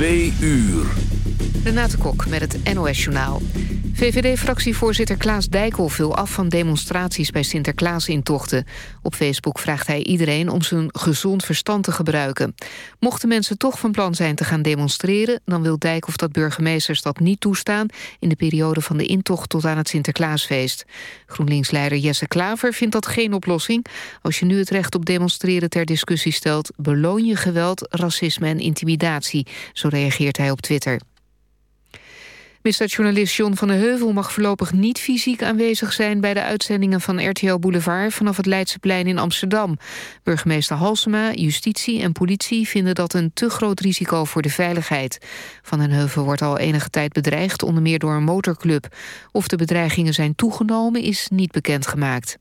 Twee uur. Renate Kok met het NOS Journaal. VVD-fractievoorzitter Klaas Dijkhoff wil af van demonstraties bij Sinterklaas-intochten. Op Facebook vraagt hij iedereen om zijn gezond verstand te gebruiken. Mochten mensen toch van plan zijn te gaan demonstreren... dan wil Dijkhoff dat burgemeesters dat niet toestaan... in de periode van de intocht tot aan het Sinterklaasfeest. GroenLinks-leider Jesse Klaver vindt dat geen oplossing. Als je nu het recht op demonstreren ter discussie stelt... beloon je geweld, racisme en intimidatie. Zo reageert hij op Twitter. Misdaadjournalist John van der Heuvel mag voorlopig niet fysiek aanwezig zijn bij de uitzendingen van RTL Boulevard vanaf het Leidseplein in Amsterdam. Burgemeester Halsema, justitie en politie vinden dat een te groot risico voor de veiligheid. Van den Heuvel wordt al enige tijd bedreigd, onder meer door een motorclub. Of de bedreigingen zijn toegenomen is niet bekendgemaakt.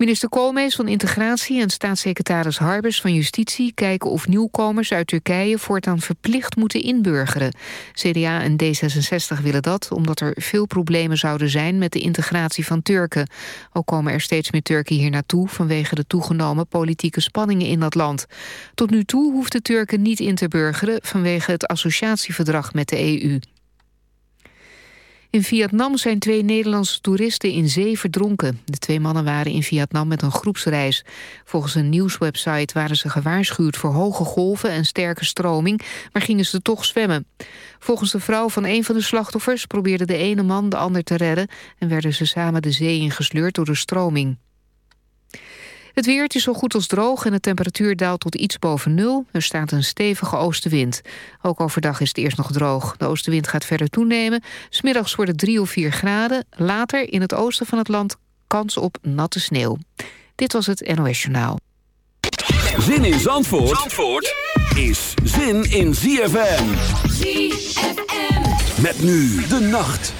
Minister Koolmees van Integratie en staatssecretaris Harbers van Justitie kijken of nieuwkomers uit Turkije voortaan verplicht moeten inburgeren. CDA en D66 willen dat omdat er veel problemen zouden zijn met de integratie van Turken. Ook komen er steeds meer Turken hier naartoe vanwege de toegenomen politieke spanningen in dat land. Tot nu toe hoeft de Turken niet in te burgeren vanwege het associatieverdrag met de EU. In Vietnam zijn twee Nederlandse toeristen in zee verdronken. De twee mannen waren in Vietnam met een groepsreis. Volgens een nieuwswebsite waren ze gewaarschuwd voor hoge golven en sterke stroming, maar gingen ze toch zwemmen. Volgens de vrouw van een van de slachtoffers probeerde de ene man de ander te redden en werden ze samen de zee ingesleurd door de stroming. Het weer is zo goed als droog en de temperatuur daalt tot iets boven nul. Er staat een stevige oostenwind. Ook overdag is het eerst nog droog. De oostenwind gaat verder toenemen. Smiddags wordt het 3 of 4 graden. Later in het oosten van het land kans op natte sneeuw. Dit was het NOS Journaal. Zin in Zandvoort, Zandvoort is zin in ZFM. ZFM. Met nu de nacht.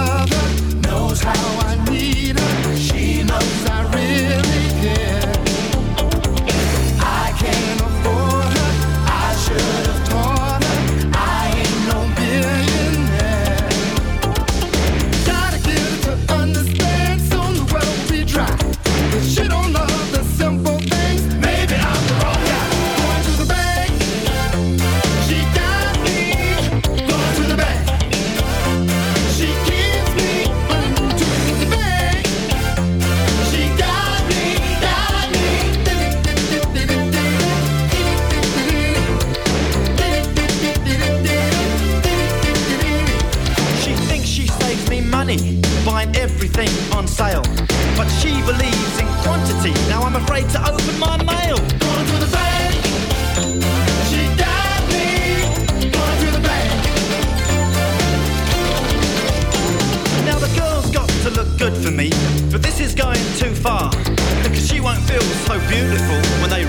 everything on sale. But she believes in quantity. Now I'm afraid to open my mail. Going to the bank. She died me. Gone to the bank. Now the girl's got to look good for me. But this is going too far. Because she won't feel so beautiful when they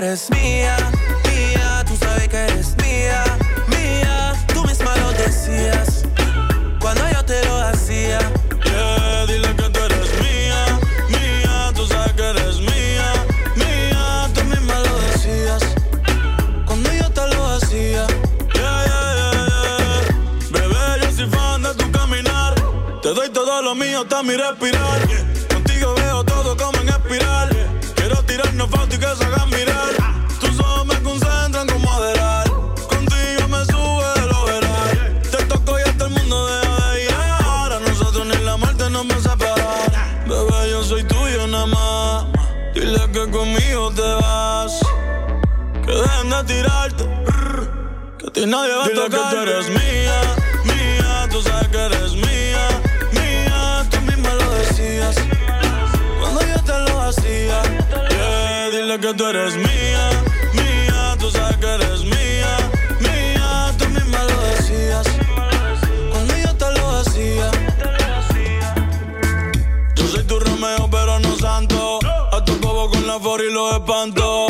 gotta no me. Bebé, yo soy tuyo nada más. Dile que conmigo te vas. Que dejen de tirarte. Que a ti nadie va Dile a tocar. que tú eres mía, mía. Tú sabes que eres mía, mía. Tú misma lo decías. Cuando yo te lo hacía. Yeah, dile que tú eres mía la for y lo espantó.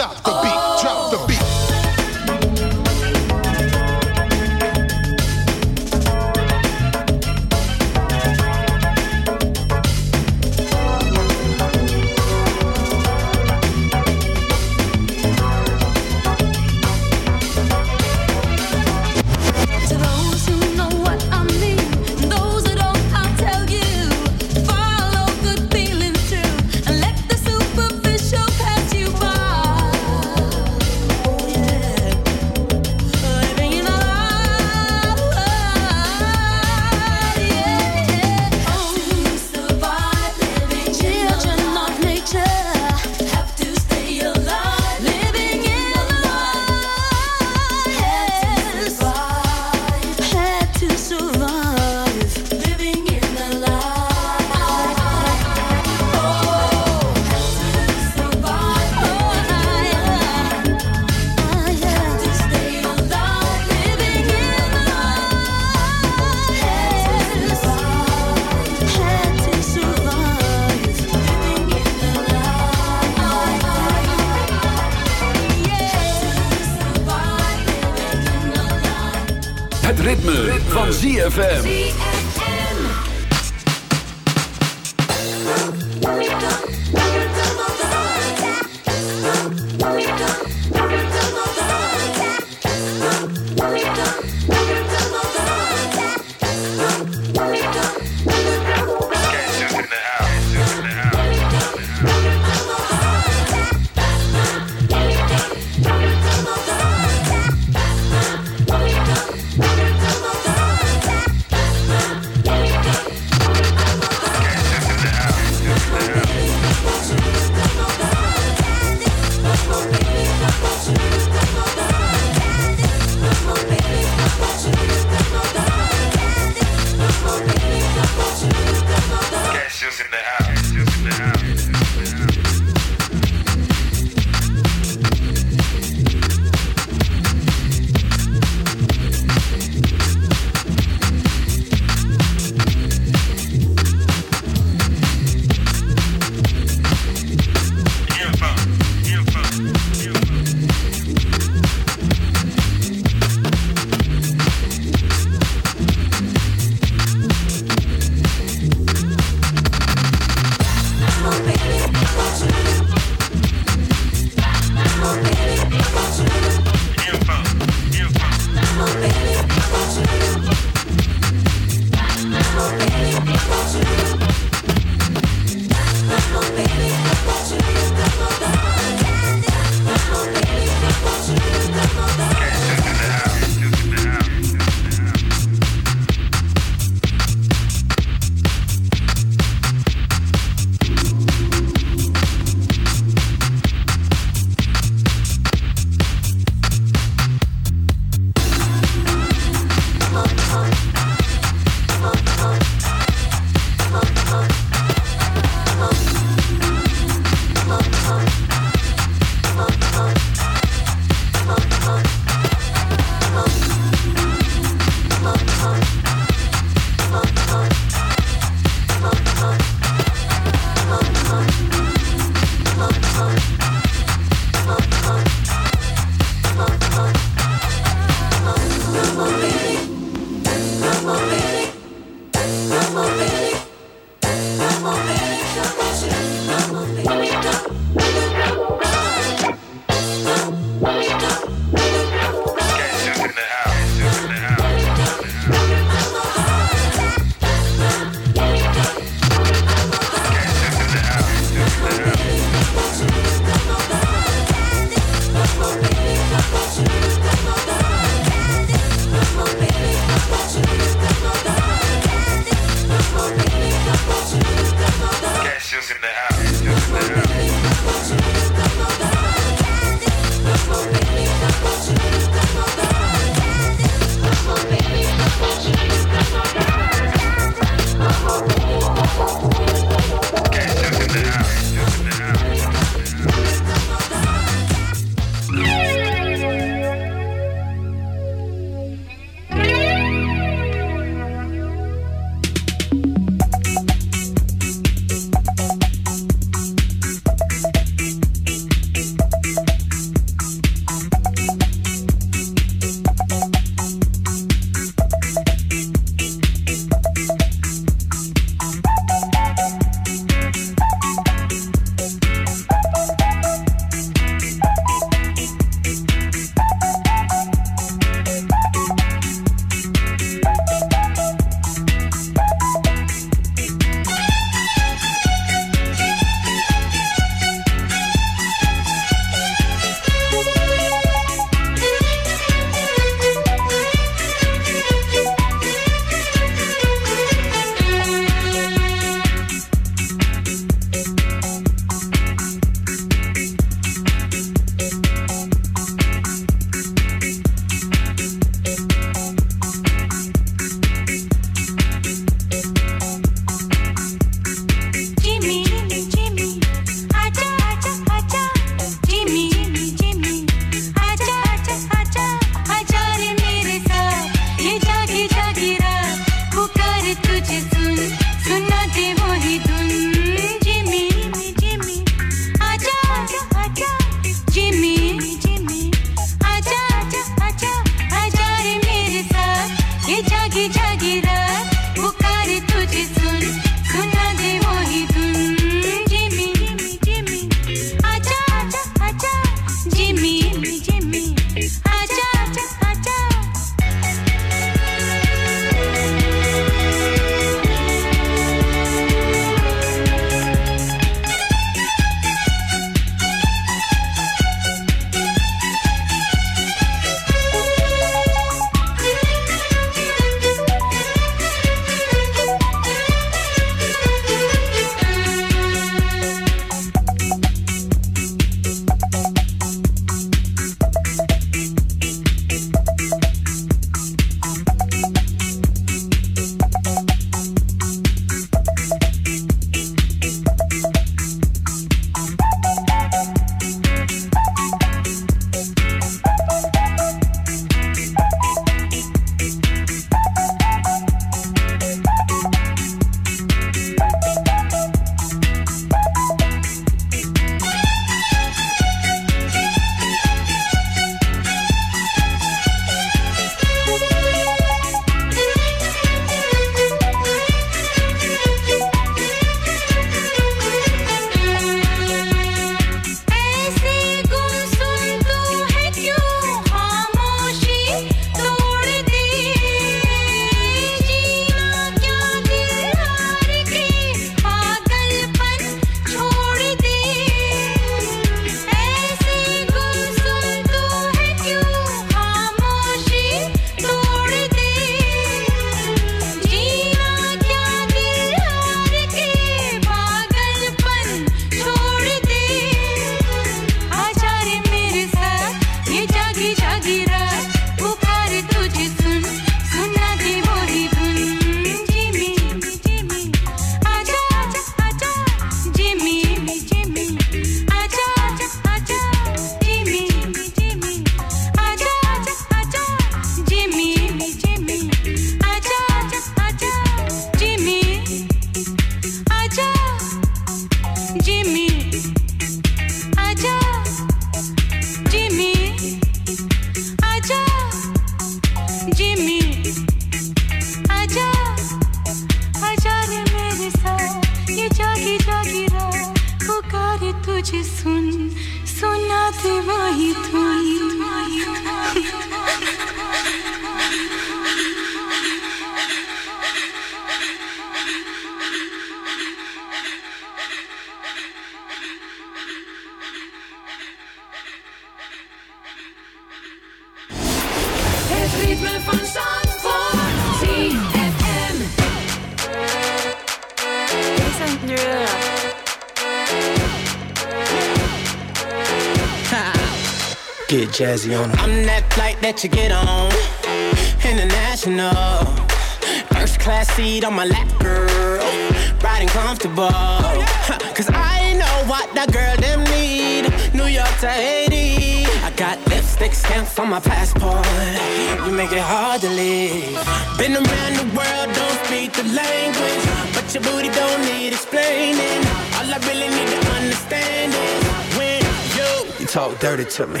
Around the world, don't speak the language. But your booty don't need explaining. All I really need to understand is when you, you talk dirty to me.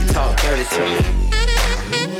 You talk dirty to me.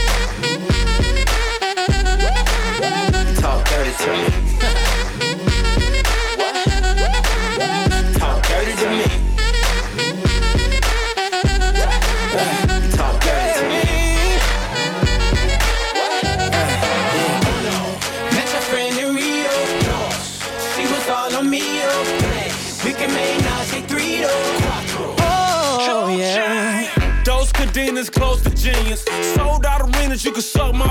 Talk dirty to me. Talk dirty to me. She was all on me. We can make three. Oh yeah. Those cadenas close to genius. Sold out arenas, you can suck my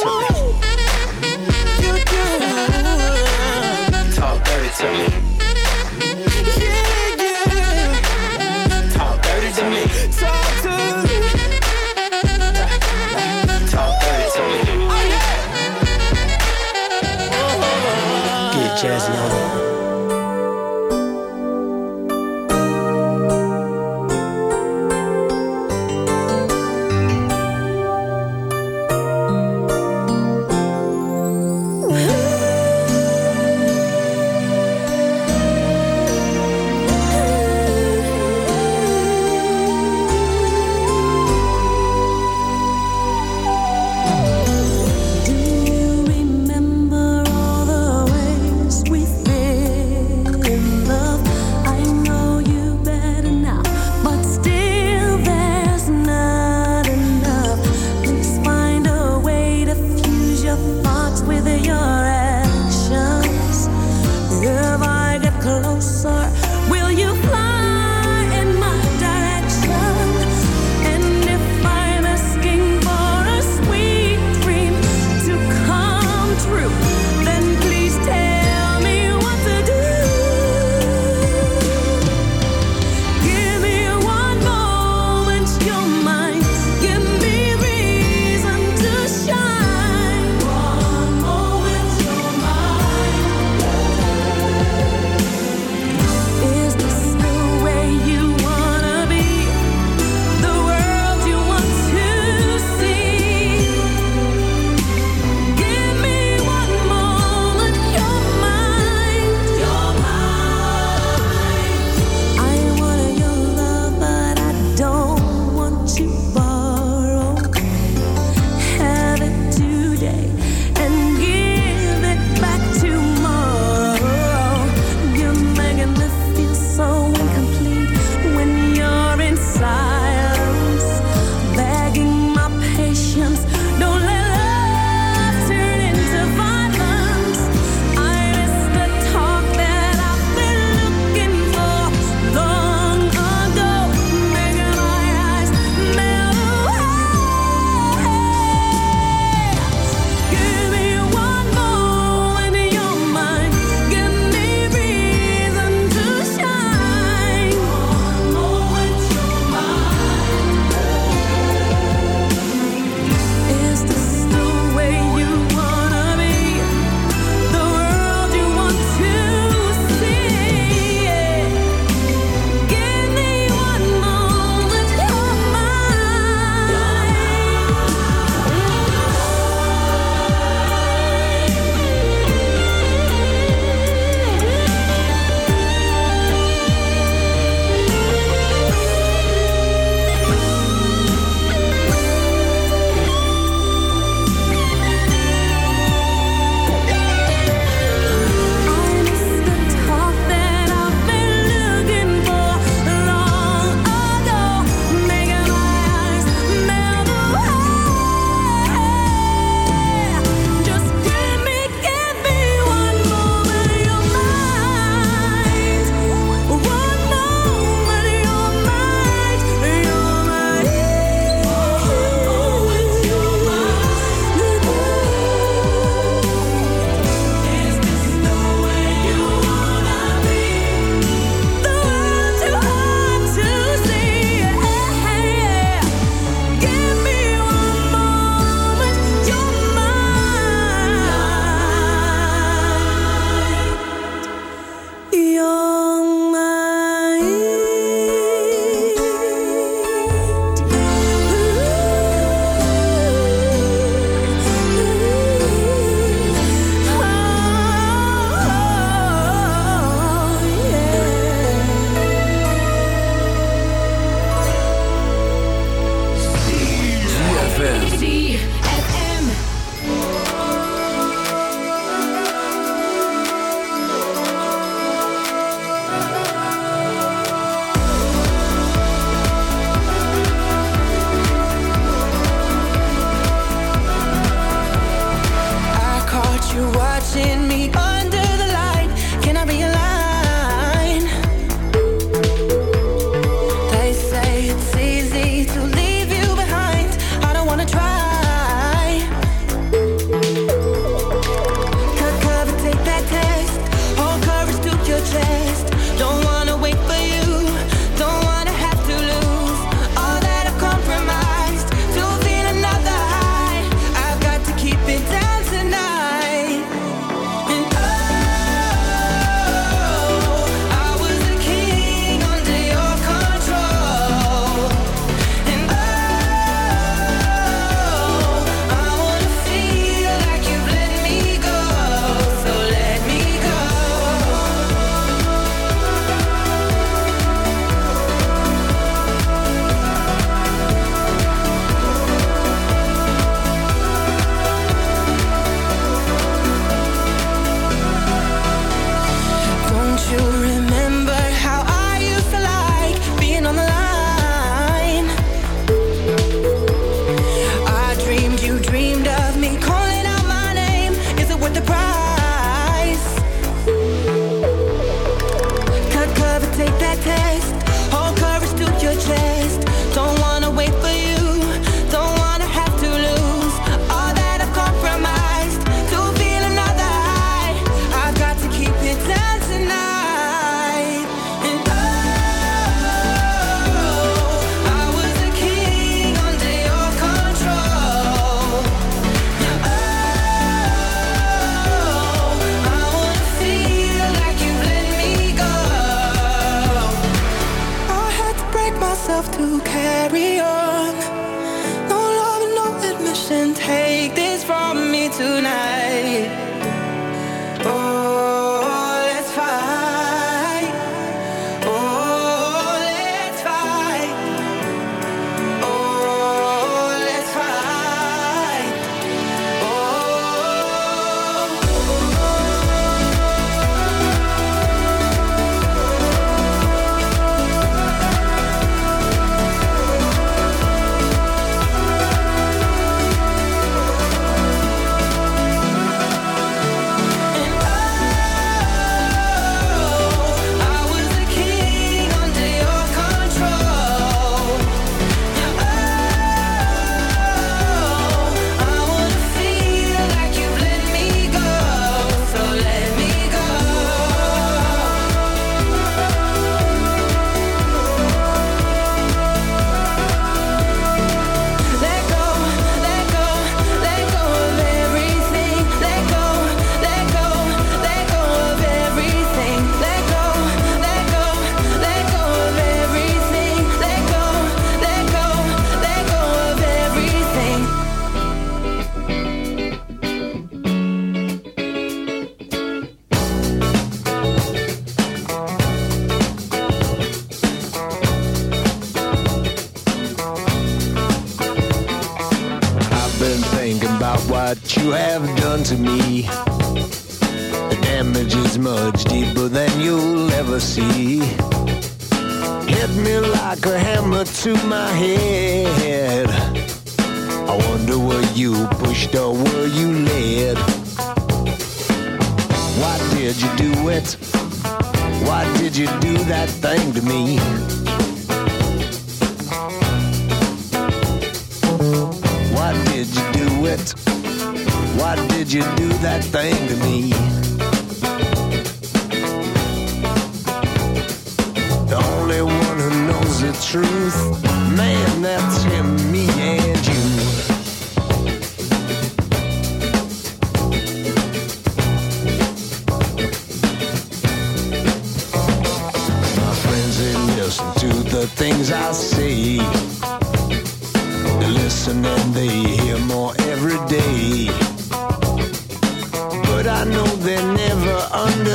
to me. You. Talk dirty to me.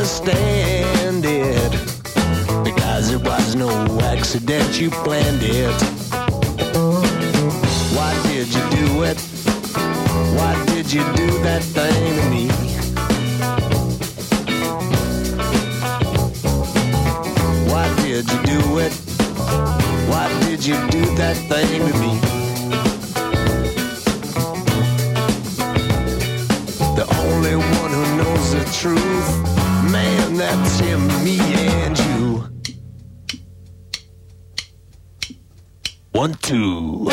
Understand it. Because it was no accident, you planned it. Why did you do it? Why did you do that thing to me? Why did you do it? Why did you do that thing to me? The only one who knows the truth, man, that's him, me and you. One, two.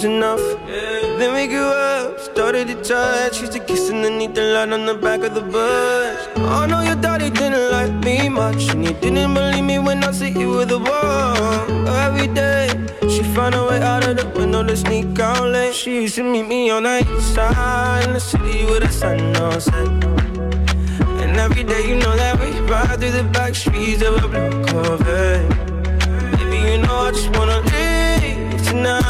Was enough. Then we grew up, started to touch. Used to kiss underneath the light on the back of the bus. Oh know your daddy didn't like me much. And he didn't believe me when I said you were the one. Every day, she found a way out of the window to sneak out late. She used to meet me on the east side in the city with the sun on set. And every day, you know that we ride through the back streets of a blue Corvette. Baby, you know I just wanna leave tonight.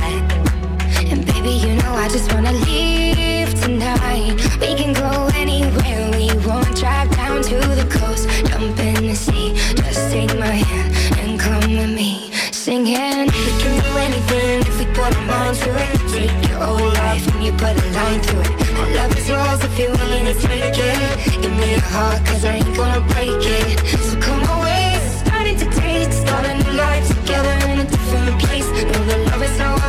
Baby, you know I just wanna leave tonight. We can go anywhere we want Drive down to the coast, jump in the sea. Just take my hand and come with me. Singing We can do anything if we put our mind to it. Take your whole life and you put a line through it. My love is yours if you're willing to take it. Give me your heart cause I ain't gonna break it.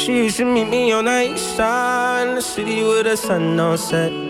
She used to meet me on the east side, in the city with the sun on set.